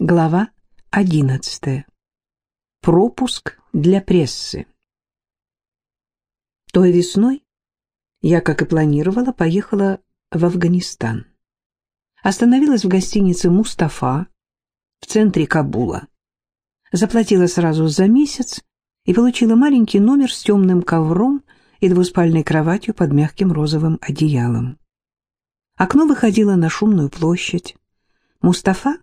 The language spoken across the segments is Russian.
Глава 11. Пропуск для прессы. Той весной я, как и планировала, поехала в Афганистан. Остановилась в гостинице «Мустафа» в центре Кабула. Заплатила сразу за месяц и получила маленький номер с темным ковром и двуспальной кроватью под мягким розовым одеялом. Окно выходило на шумную площадь. Мустафа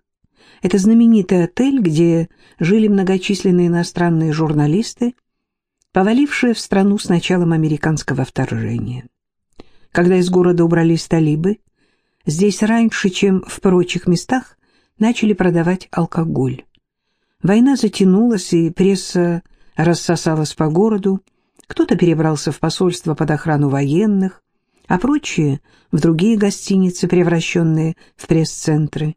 это знаменитый отель, где жили многочисленные иностранные журналисты, повалившие в страну с началом американского вторжения. Когда из города убрались талибы, здесь раньше, чем в прочих местах, начали продавать алкоголь. Война затянулась, и пресса рассосалась по городу, кто-то перебрался в посольство под охрану военных, а прочие — в другие гостиницы, превращенные в пресс-центры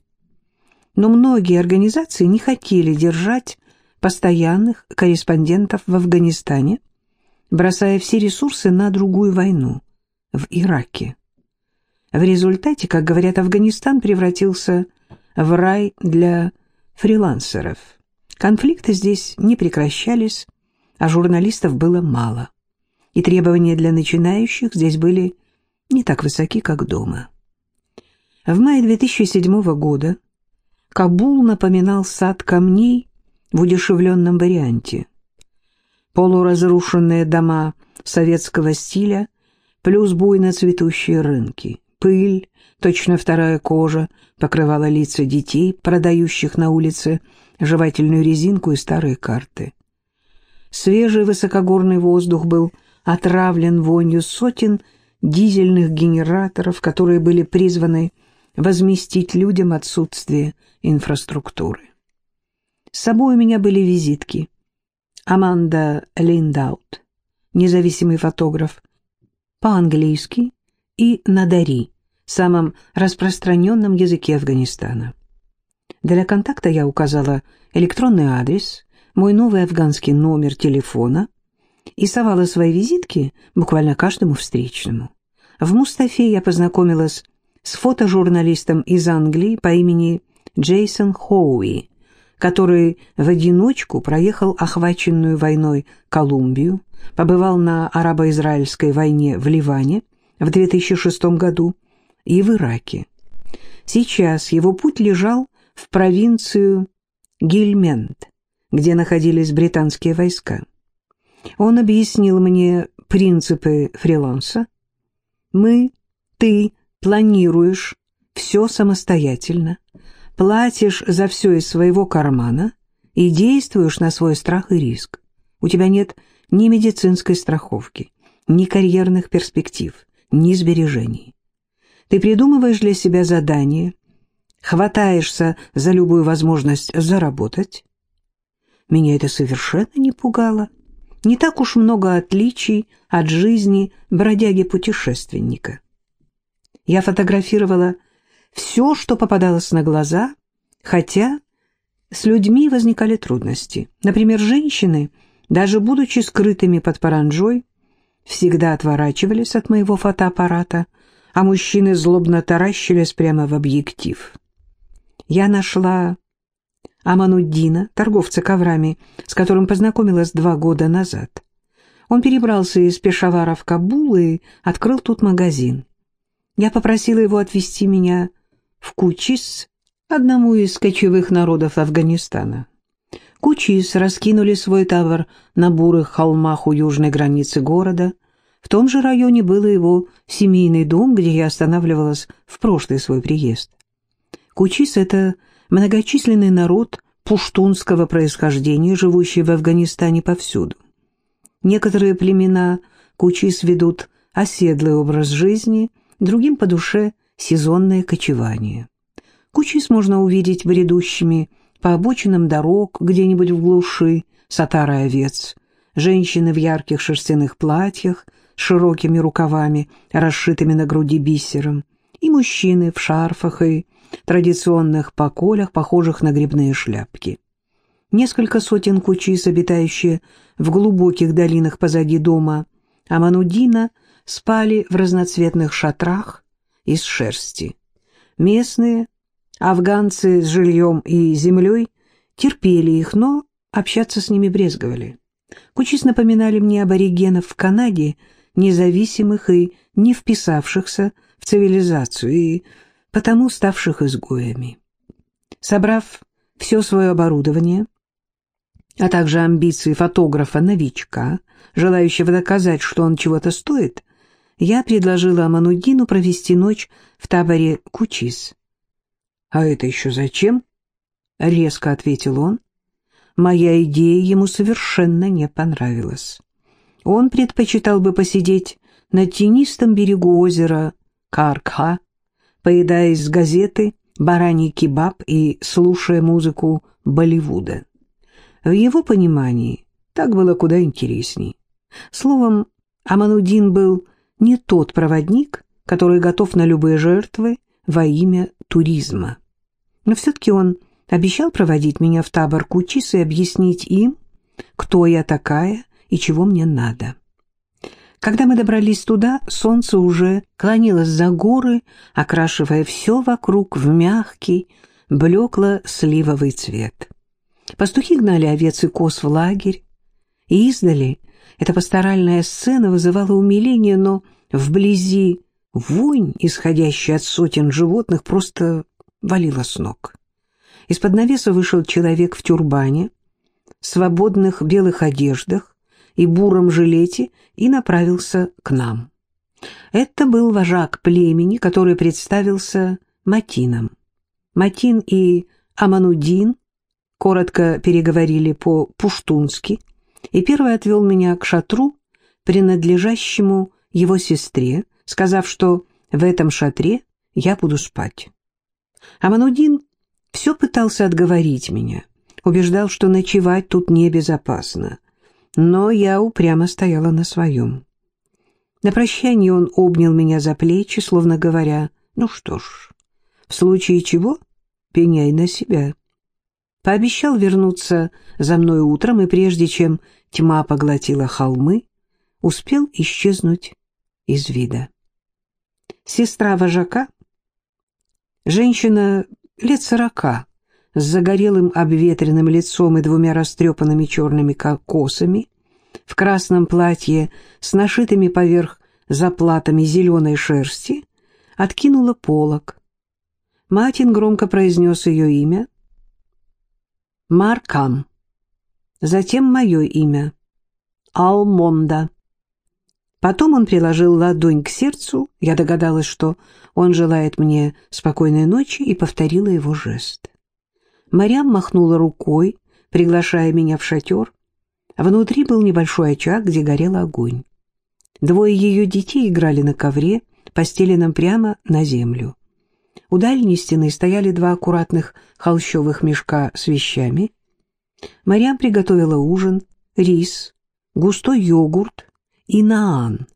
но многие организации не хотели держать постоянных корреспондентов в Афганистане, бросая все ресурсы на другую войну в Ираке. В результате, как говорят, Афганистан превратился в рай для фрилансеров. Конфликты здесь не прекращались, а журналистов было мало. И требования для начинающих здесь были не так высоки, как дома. В мае 2007 года Кабул напоминал сад камней в удешевленном варианте. Полуразрушенные дома советского стиля плюс буйно цветущие рынки. Пыль, точно вторая кожа, покрывала лица детей, продающих на улице жевательную резинку и старые карты. Свежий высокогорный воздух был отравлен вонью сотен дизельных генераторов, которые были призваны возместить людям отсутствие инфраструктуры. С собой у меня были визитки. Аманда Линдаут, независимый фотограф, по-английски и на дари, самом распространенном языке Афганистана. Для контакта я указала электронный адрес, мой новый афганский номер телефона и совала свои визитки буквально каждому встречному. В Мустафе я познакомилась с фотожурналистом из Англии по имени Джейсон Хоуи, который в одиночку проехал охваченную войной Колумбию, побывал на арабо-израильской войне в Ливане в 2006 году и в Ираке. Сейчас его путь лежал в провинцию Гильмент, где находились британские войска. Он объяснил мне принципы фриланса. Мы, ты, планируешь все самостоятельно, платишь за все из своего кармана и действуешь на свой страх и риск. У тебя нет ни медицинской страховки, ни карьерных перспектив, ни сбережений. Ты придумываешь для себя задание, хватаешься за любую возможность заработать. Меня это совершенно не пугало. Не так уж много отличий от жизни бродяги-путешественника. Я фотографировала все, что попадалось на глаза, хотя с людьми возникали трудности. Например, женщины, даже будучи скрытыми под паранджой, всегда отворачивались от моего фотоаппарата, а мужчины злобно таращились прямо в объектив. Я нашла Амануддина, торговца коврами, с которым познакомилась два года назад. Он перебрался из Пешавара в Кабул и открыл тут магазин. Я попросила его отвезти меня в Кучис, одному из кочевых народов Афганистана. Кучис раскинули свой тавр на бурых холмах у южной границы города. В том же районе был его семейный дом, где я останавливалась в прошлый свой приезд. Кучис — это многочисленный народ пуштунского происхождения, живущий в Афганистане повсюду. Некоторые племена Кучис ведут оседлый образ жизни — другим по душе сезонное кочевание. Кучис можно увидеть бредущими по обочинам дорог где-нибудь в глуши сатара овец, женщины в ярких шерстяных платьях с широкими рукавами, расшитыми на груди бисером, и мужчины в шарфах и традиционных поколях, похожих на грибные шляпки. Несколько сотен кучис, обитающие в глубоких долинах позади дома Аманудина, спали в разноцветных шатрах из шерсти. Местные Афганцы с жильем и землей терпели их, но общаться с ними брезговали. Кучис напоминали мне аборигенов в Канаде, независимых и не вписавшихся в цивилизацию, и потому ставших изгоями. Собрав все свое оборудование, а также амбиции фотографа-новичка, желающего доказать, что он чего-то стоит, я предложила Амануддину провести ночь в таборе Кучис. «А это еще зачем?» — резко ответил он. Моя идея ему совершенно не понравилась. Он предпочитал бы посидеть на тенистом берегу озера Каркха, поедая из газеты бараний кебаб и слушая музыку Болливуда. В его понимании так было куда интересней. Словом, Аманудин был не тот проводник, который готов на любые жертвы во имя туризма. Но все-таки он обещал проводить меня в табор Кучис и объяснить им, кто я такая и чего мне надо. Когда мы добрались туда, солнце уже клонилось за горы, окрашивая все вокруг в мягкий, блекло-сливовый цвет. Пастухи гнали овец и коз в лагерь, и издали эта пасторальная сцена вызывала умиление, но вблизи вонь, исходящая от сотен животных, просто валила с ног. Из-под навеса вышел человек в тюрбане, свободных белых одеждах и буром жилете и направился к нам. Это был вожак племени, который представился Матином. Матин и Аманудин коротко переговорили по-пуштунски, и первый отвел меня к шатру, принадлежащему его сестре, сказав, что в этом шатре я буду спать. Аманудин все пытался отговорить меня, убеждал, что ночевать тут небезопасно, но я упрямо стояла на своем. На прощание он обнял меня за плечи, словно говоря, ну что ж, в случае чего пеняй на себя. Пообещал вернуться за мной утром, и прежде чем тьма поглотила холмы, успел исчезнуть из вида. Сестра вожака, женщина лет сорока, с загорелым обветренным лицом и двумя растрепанными черными косами, в красном платье с нашитыми поверх заплатами зеленой шерсти, откинула полог. Матин громко произнес ее имя. Маркам. Затем мое имя. Алмонда. Потом он приложил ладонь к сердцу, я догадалась, что он желает мне спокойной ночи, и повторила его жест. Марьям махнула рукой, приглашая меня в шатер. Внутри был небольшой очаг, где горел огонь. Двое ее детей играли на ковре, постеленном прямо на землю. У дальней стены стояли два аккуратных холщовых мешка с вещами. Марьям приготовила ужин, рис, густой йогурт, и наан.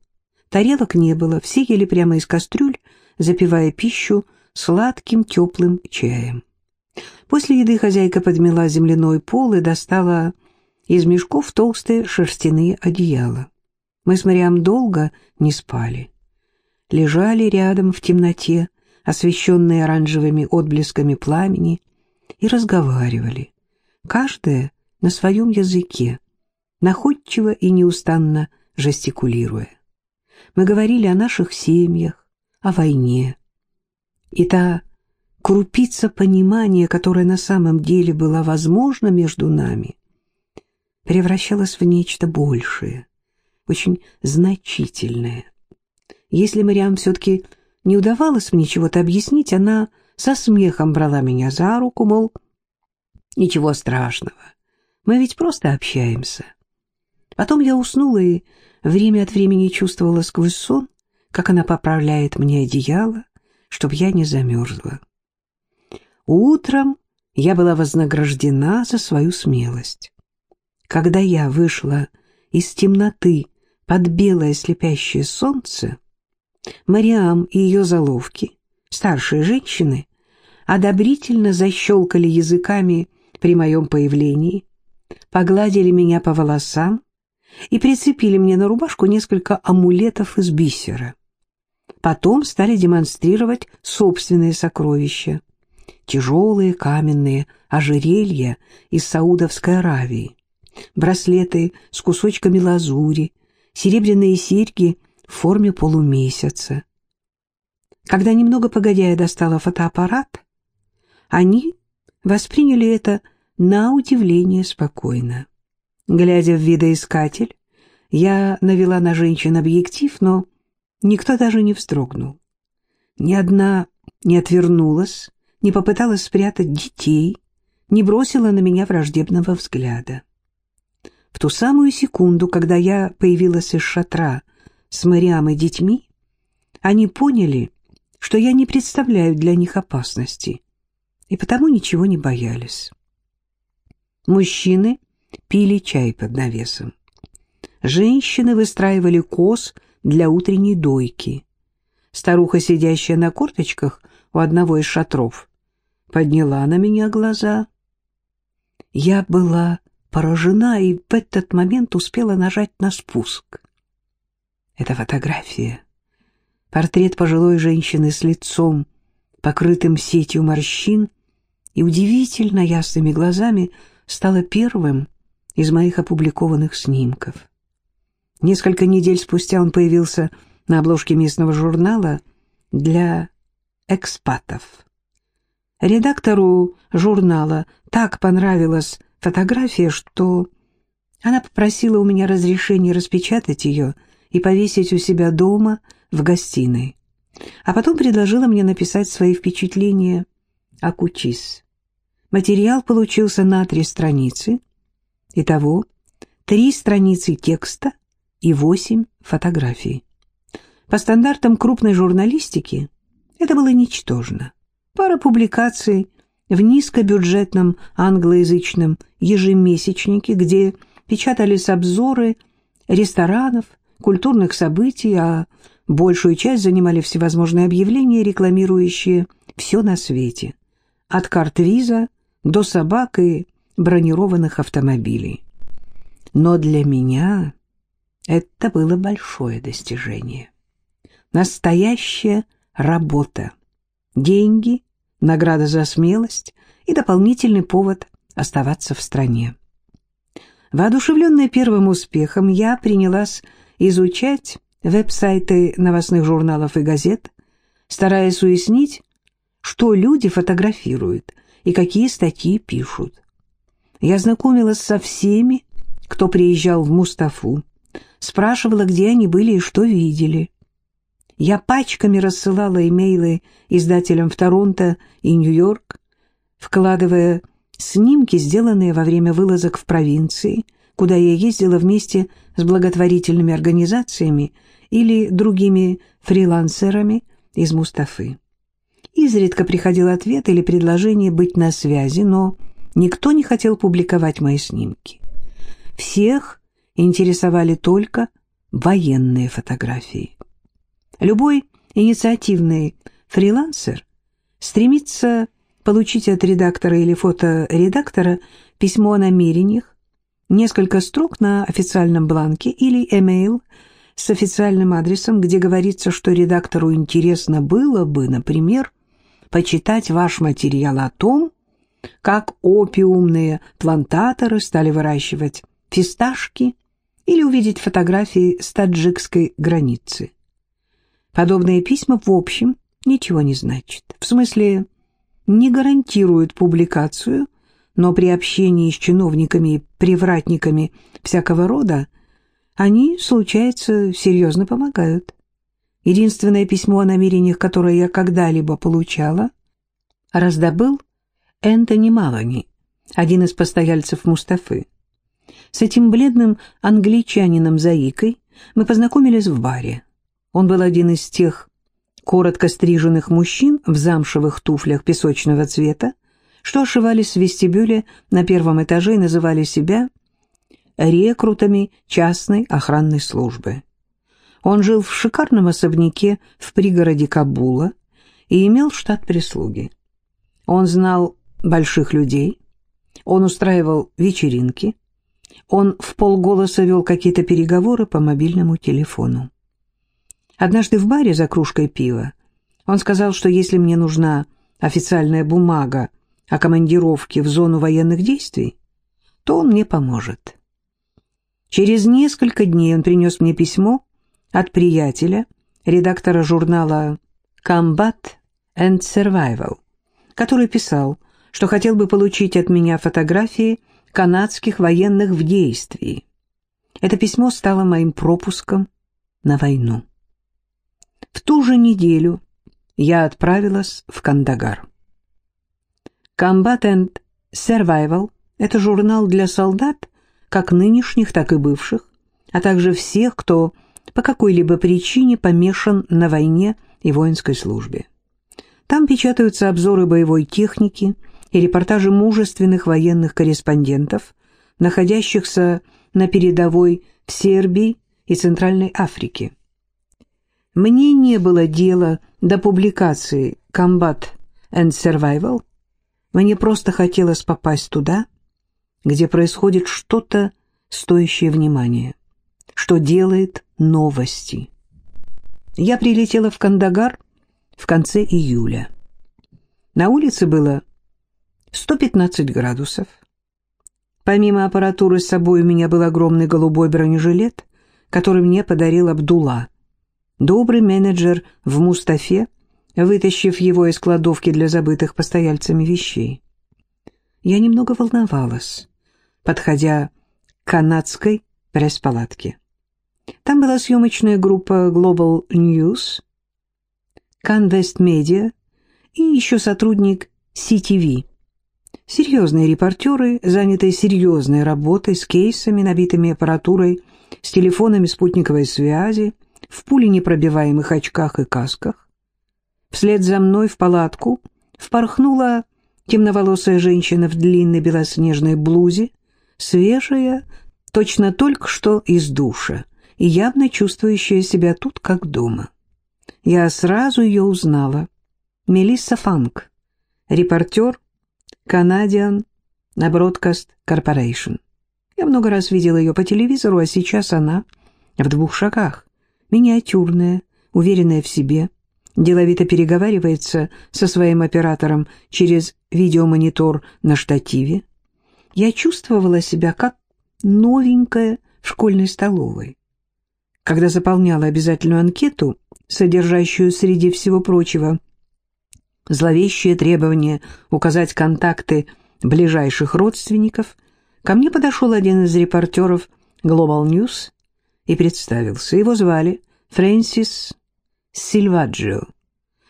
Тарелок не было, все ели прямо из кастрюль, запивая пищу сладким теплым чаем. После еды хозяйка подмела земляной пол и достала из мешков толстые шерстяные одеяла. Мы с Мариам долго не спали. Лежали рядом в темноте, освещенные оранжевыми отблесками пламени, и разговаривали, каждая на своем языке, находчиво и неустанно жестикулируя. Мы говорили о наших семьях, о войне. И та крупица понимания, которая на самом деле была возможна между нами, превращалась в нечто большее, очень значительное. Если Мариам все-таки не удавалось мне чего-то объяснить, она со смехом брала меня за руку, мол, ничего страшного, мы ведь просто общаемся. Потом я уснула и время от времени чувствовала сквозь сон, как она поправляет мне одеяло, чтобы я не замерзла. Утром я была вознаграждена за свою смелость. Когда я вышла из темноты под белое слепящее солнце, Мариам и ее заловки, старшие женщины, одобрительно защелкали языками при моем появлении, погладили меня по волосам и прицепили мне на рубашку несколько амулетов из бисера. Потом стали демонстрировать собственные сокровища. тяжелые каменные ожерелья из Саудовской Аравии, браслеты с кусочками лазури, серебряные серьги в форме полумесяца. Когда немного погодя я достала фотоаппарат, они восприняли это на удивление спокойно. Глядя в видоискатель, я навела на женщин объектив, но никто даже не вздрогнул. Ни одна не отвернулась, не попыталась спрятать детей, не бросила на меня враждебного взгляда. В ту самую секунду, когда я появилась из шатра с Мариам и детьми, они поняли, что я не представляю для них опасности, и потому ничего не боялись. Мужчины пили чай под навесом. Женщины выстраивали коз для утренней дойки. Старуха, сидящая на корточках у одного из шатров, подняла на меня глаза. Я была поражена и в этот момент успела нажать на спуск. Это фотография. Портрет пожилой женщины с лицом, покрытым сетью морщин, и удивительно ясными глазами стала первым из моих опубликованных снимков. Несколько недель спустя он появился на обложке местного журнала для экспатов. Редактору журнала так понравилась фотография, что она попросила у меня разрешения распечатать ее и повесить у себя дома в гостиной, а потом предложила мне написать свои впечатления о Кучис. Материал получился на три страницы, итого три страницы текста и восемь фотографий. По стандартам крупной журналистики это было ничтожно. Пара публикаций в низкобюджетном англоязычном ежемесячнике, где печатались обзоры ресторанов, культурных событий, а большую часть занимали всевозможные объявления, рекламирующие все на свете, от карт виза до собак и бронированных автомобилей. Но для меня это было большое достижение. Настоящая работа. Деньги, награда за смелость и дополнительный повод оставаться в стране. Воодушевленная первым успехом, я принялась изучать веб-сайты новостных журналов и газет, стараясь уяснить, что люди фотографируют и какие статьи пишут. Я знакомилась со всеми, кто приезжал в Мустафу, спрашивала, где они были и что видели. Я пачками рассылала имейлы издателям в Торонто и Нью-Йорк, вкладывая снимки, сделанные во время вылазок в провинции, куда я ездила вместе с благотворительными организациями или другими фрилансерами из Мустафы. Изредка приходил ответ или предложение быть на связи, но никто не хотел публиковать мои снимки. Всех интересовали только военные фотографии. Любой инициативный фрилансер стремится получить от редактора или фоторедактора письмо о намерениях, несколько строк на официальном бланке или эмейл с официальным адресом, где говорится, что редактору интересно было бы, например, почитать ваш материал о том, как опиумные плантаторы стали выращивать фисташки или увидеть фотографии с таджикской границы. Подобные письма в общем ничего не значат. В смысле, не гарантируют публикацию, но при общении с чиновниками и привратниками всякого рода они, случается, серьезно помогают. Единственное письмо о намерениях, которое я когда-либо получала, раздобыл Энтони Малани, один из постояльцев Мустафы. С этим бледным англичанином-заикой мы познакомились в баре. Он был один из тех коротко стриженных мужчин в замшевых туфлях песочного цвета, что ошивались в вестибюле на первом этаже и называли себя рекрутами частной охранной службы. Он жил в шикарном особняке в пригороде Кабула и имел штат прислуги. Он знал больших людей, он устраивал вечеринки, он в полголоса вел какие-то переговоры по мобильному телефону. Однажды в баре за кружкой пива он сказал, что если мне нужна официальная бумага о командировке в зону военных действий, то он мне поможет. Через несколько дней он принес мне письмо от приятеля, редактора журнала «Combat and Survival», который писал, что хотел бы получить от меня фотографии канадских военных в действии. Это письмо стало моим пропуском на войну. В ту же неделю я отправилась в Кандагар. Combat and Survival – это журнал для солдат, как нынешних, так и бывших, а также всех, кто по какой-либо причине помешан на войне и воинской службе. Там печатаются обзоры боевой техники и репортажи мужественных военных корреспондентов, находящихся на передовой в Сербии и Центральной Африке. Мне не было дела до публикации «Combat and Survival», мне просто хотелось попасть туда, где происходит что-то стоящее внимания, что делает новости. Я прилетела в Кандагар в конце июля. На улице было 115 градусов. Помимо аппаратуры с собой у меня был огромный голубой бронежилет, который мне подарил Абдулла, добрый менеджер в Мустафе, вытащив его из кладовки для забытых постояльцами вещей. Я немного волновалась, подходя к канадской пресс-палатке. Там была съемочная группа Global News, Canvest Media и еще сотрудник CTV. Серьезные репортеры, занятые серьезной работой с кейсами, набитыми аппаратурой, с телефонами спутниковой связи, в пуленепробиваемых очках и касках. Вслед за мной в палатку впорхнула темноволосая женщина в длинной белоснежной блузе, свежая, точно только что из душа, и явно чувствующая себя тут как дома. Я сразу ее узнала. Мелисса Фанк, репортер Canadian Broadcast Corporation. Я много раз видела ее по телевизору, а сейчас она в двух шагах, миниатюрная, уверенная в себе, деловито переговаривается со своим оператором через видеомонитор на штативе. Я чувствовала себя как новенькая в школьной столовой. Когда заполняла обязательную анкету, содержащую среди всего прочего зловещее требование указать контакты ближайших родственников, ко мне подошел один из репортеров Global News и представился. Его звали Фрэнсис Сильваджио.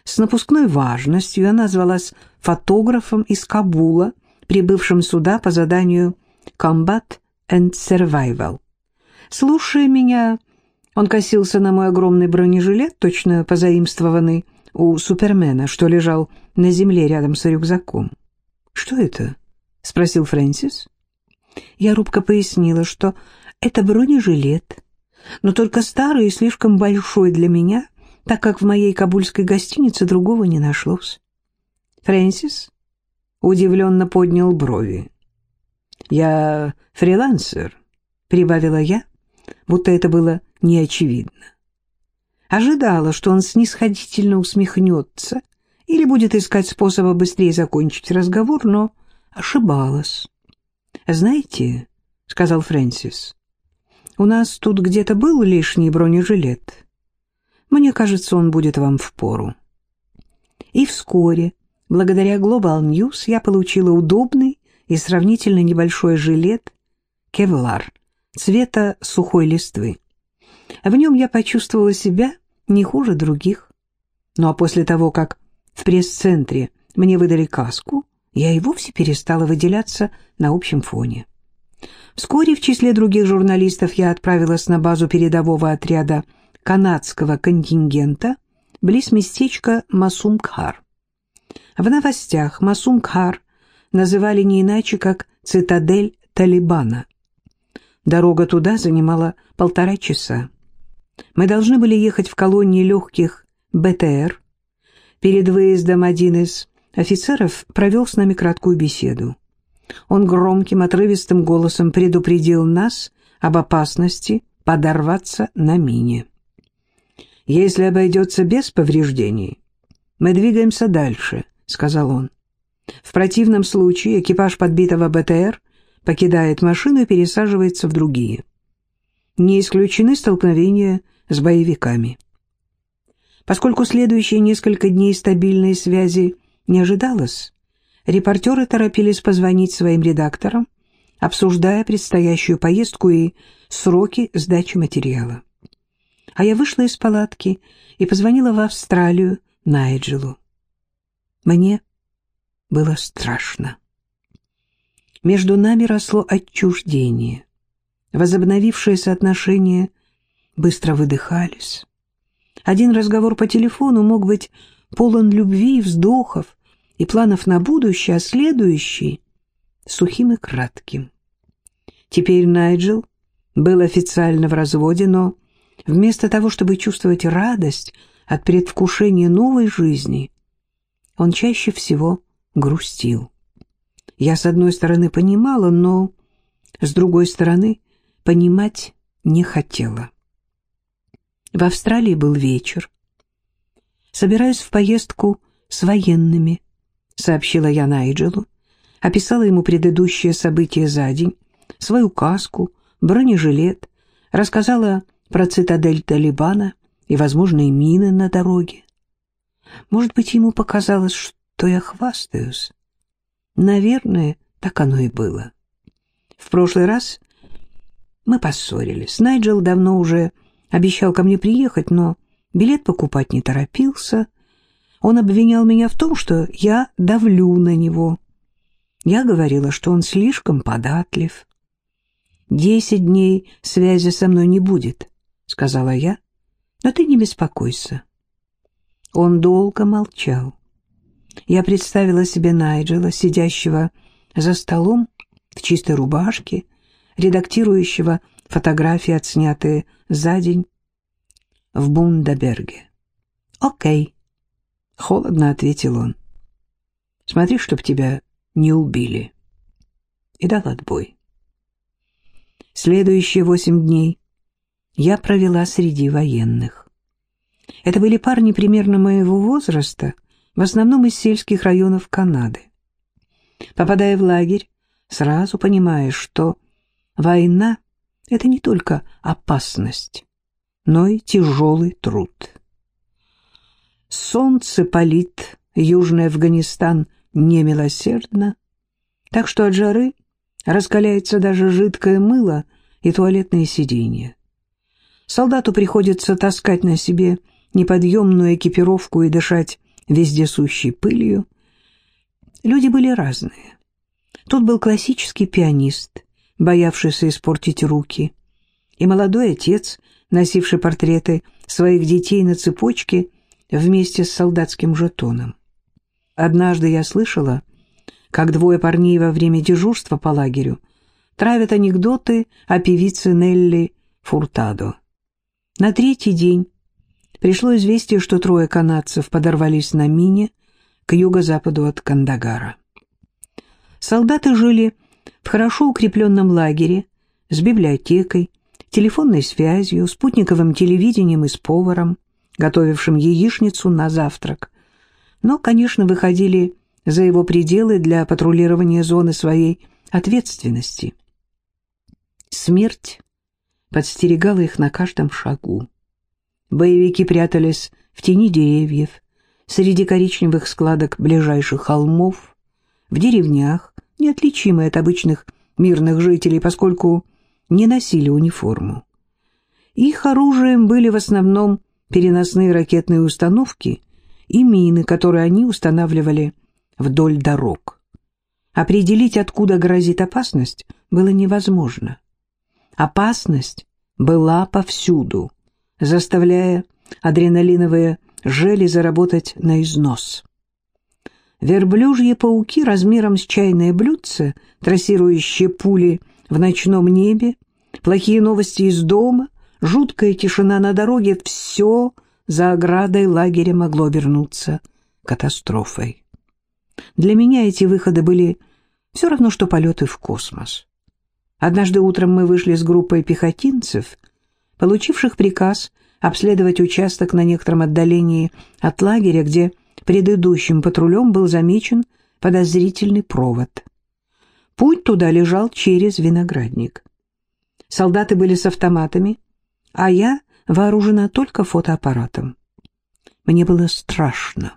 С напускной важностью она назвалась фотографом из Кабула, прибывшим сюда по заданию «Combat and Survival». Слушая меня, он косился на мой огромный бронежилет, точно позаимствованный у Супермена, что лежал на земле рядом с рюкзаком. «Что это?» — спросил Фрэнсис. Я робко пояснила, что это бронежилет, но только старый и слишком большой для меня, так как в моей кабульской гостинице другого не нашлось. Фрэнсис удивленно поднял брови. «Я фрилансер», — прибавила я, будто это было неочевидно. Ожидала, что он снисходительно усмехнется или будет искать способа быстрее закончить разговор, но ошибалась. «Знаете», — сказал Фрэнсис, — «у нас тут где-то был лишний бронежилет. Мне кажется, он будет вам впору». И вскоре, благодаря Global News, я получила удобный и сравнительно небольшой жилет «Кевлар» цвета сухой листвы. В нем я почувствовала себя не хуже других. Ну а после того, как в пресс-центре мне выдали каску, я и вовсе перестала выделяться на общем фоне. Вскоре в числе других журналистов я отправилась на базу передового отряда канадского контингента близ местечка Масумкхар. В новостях Масумкхар называли не иначе, как «цитадель Талибана». Дорога туда занимала полтора часа. Мы должны были ехать в колонии легких БТР. Перед выездом один из офицеров провел с нами краткую беседу. Он громким, отрывистым голосом предупредил нас об опасности подорваться на мине. Если обойдется без повреждений, мы двигаемся дальше — сказал он. «В противном случае экипаж подбитого БТР покидает машину и пересаживается в другие. Не исключены столкновения с боевиками. Поскольку следующие несколько дней стабильной связи не ожидалось, репортеры торопились позвонить своим редакторам, обсуждая предстоящую поездку и сроки сдачи материала. А я вышла из палатки и позвонила в Австралию Найджелу. Мне было страшно. Между нами росло отчуждение. Возобновившиеся отношения быстро выдыхались. Один разговор по телефону мог быть полон любви, вздохов и планов на будущее, а следующий — сухим и кратким. Теперь Найджел был официально в разводе, но вместо того, чтобы чувствовать радость от предвкушения новой жизни, он чаще всего грустил. Я, с одной стороны, понимала, но, с другой стороны, понимать не хотела. В Австралии был вечер. «Собираюсь в поездку с военными», — сообщила я Найджелу, описала ему предыдущие события за день, свою каску, бронежилет, рассказала про цитадель Талибана и возможные мины на дороге. Может быть, ему показалось, что я хвастаюсь. Наверное, так оно и было. В прошлый раз мы поссорились. Найджел давно уже обещал ко мне приехать, но билет покупать не торопился. Он обвинял меня в том, что я давлю на него. Я говорила, что он слишком податлив. «Десять дней связи со мной не будет», — сказала я. «Но ты не беспокойся». Он долго молчал. Я представила себе Найджела, сидящего за столом в чистой рубашке, редактирующего фотографии, отснятые за день в Бундаберге. «Окей», — холодно ответил он. «Смотри, чтоб тебя не убили». И дал отбой. Следующие восемь дней я провела среди военных. Это были парни примерно моего возраста, в основном из сельских районов Канады. Попадая в лагерь, сразу понимаешь, что война — это не только опасность, но и тяжелый труд. Солнце палит Южный Афганистан немилосердно, так что от жары раскаляется даже жидкое мыло и туалетные сиденья. Солдату приходится таскать на себе неподъемную экипировку и дышать вездесущей пылью. Люди были разные. Тут был классический пианист, боявшийся испортить руки, и молодой отец, носивший портреты своих детей на цепочке вместе с солдатским жетоном. Однажды я слышала, как двое парней во время дежурства по лагерю травят анекдоты о певице Нелли Фуртадо. На третий день пришло известие, что трое канадцев подорвались на мине к юго-западу от Кандагара. Солдаты жили в хорошо укрепленном лагере с библиотекой, телефонной связью, спутниковым телевидением и с поваром, готовившим яичницу на завтрак. Но, конечно, выходили за его пределы для патрулирования зоны своей ответственности. Смерть подстерегала их на каждом шагу. Боевики прятались в тени деревьев, среди коричневых складок ближайших холмов, в деревнях, неотличимые от обычных мирных жителей, поскольку не носили униформу. Их оружием были в основном переносные ракетные установки и мины, которые они устанавливали вдоль дорог. Определить, откуда грозит опасность, было невозможно. Опасность была повсюду — заставляя адреналиновые железы работать на износ. Верблюжьи пауки размером с чайное блюдце, трассирующие пули в ночном небе, плохие новости из дома, жуткая тишина на дороге — все за оградой лагеря могло обернуться катастрофой. Для меня эти выходы были все равно, что полеты в космос. Однажды утром мы вышли с группой пехотинцев — получивших приказ обследовать участок на некотором отдалении от лагеря, где Предыдущим патрулем был замечен подозрительный провод. Путь туда лежал через виноградник. Солдаты были с автоматами, а я вооружена только фотоаппаратом. Мне было страшно,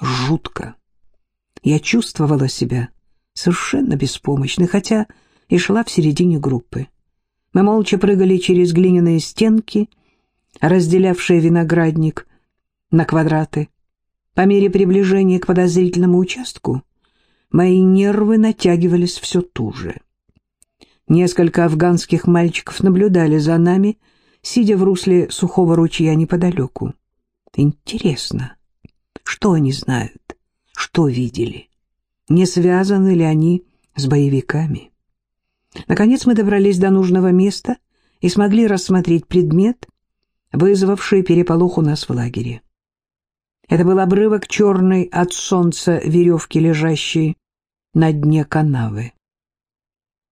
жутко. Я чувствовала себя совершенно беспомощной, хотя и шла в середине группы. Мы молча прыгали через глиняные стенки, разделявшие виноградник на квадраты. По мере приближения к подозрительному участку мои нервы натягивались все туже. Несколько афганских мальчиков наблюдали за нами, сидя в русле сухого ручья неподалеку. Интересно, что они знают, что видели? Не связаны ли они с боевиками? Наконец мы добрались до нужного места и смогли рассмотреть предмет, вызвавший переполох у нас в лагере. Это был обрывок черной от солнца веревки, лежащей на дне канавы.